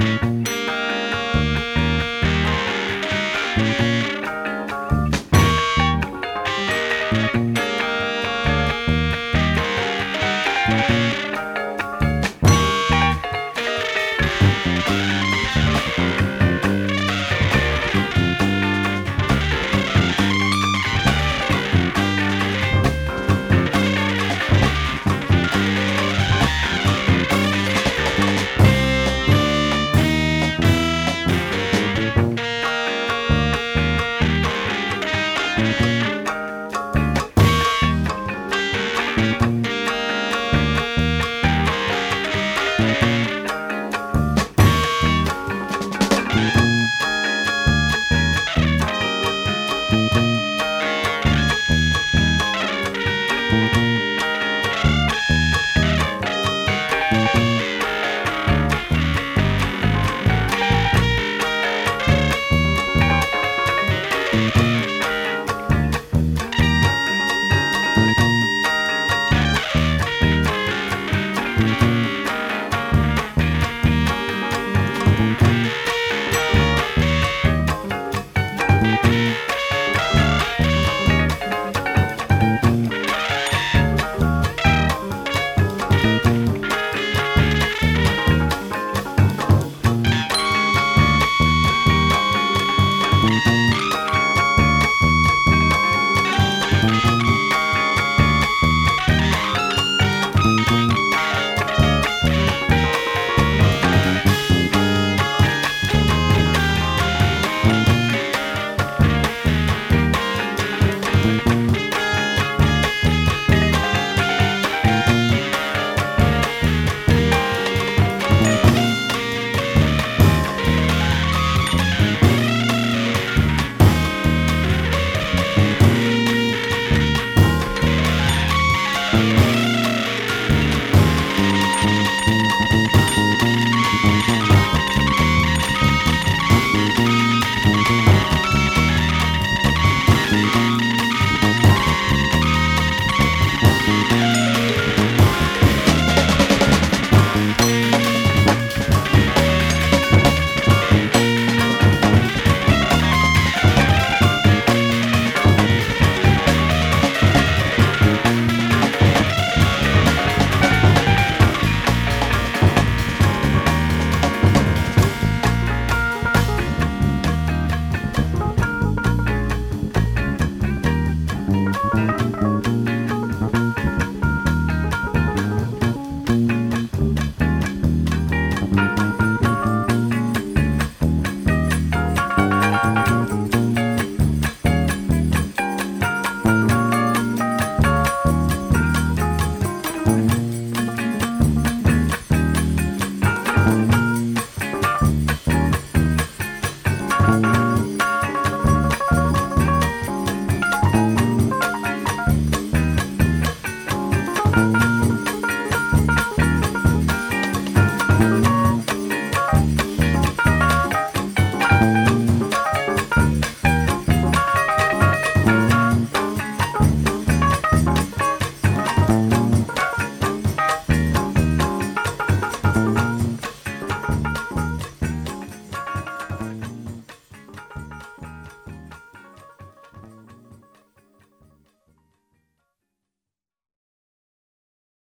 Música